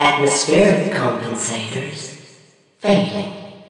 Atmospheric compensators failing.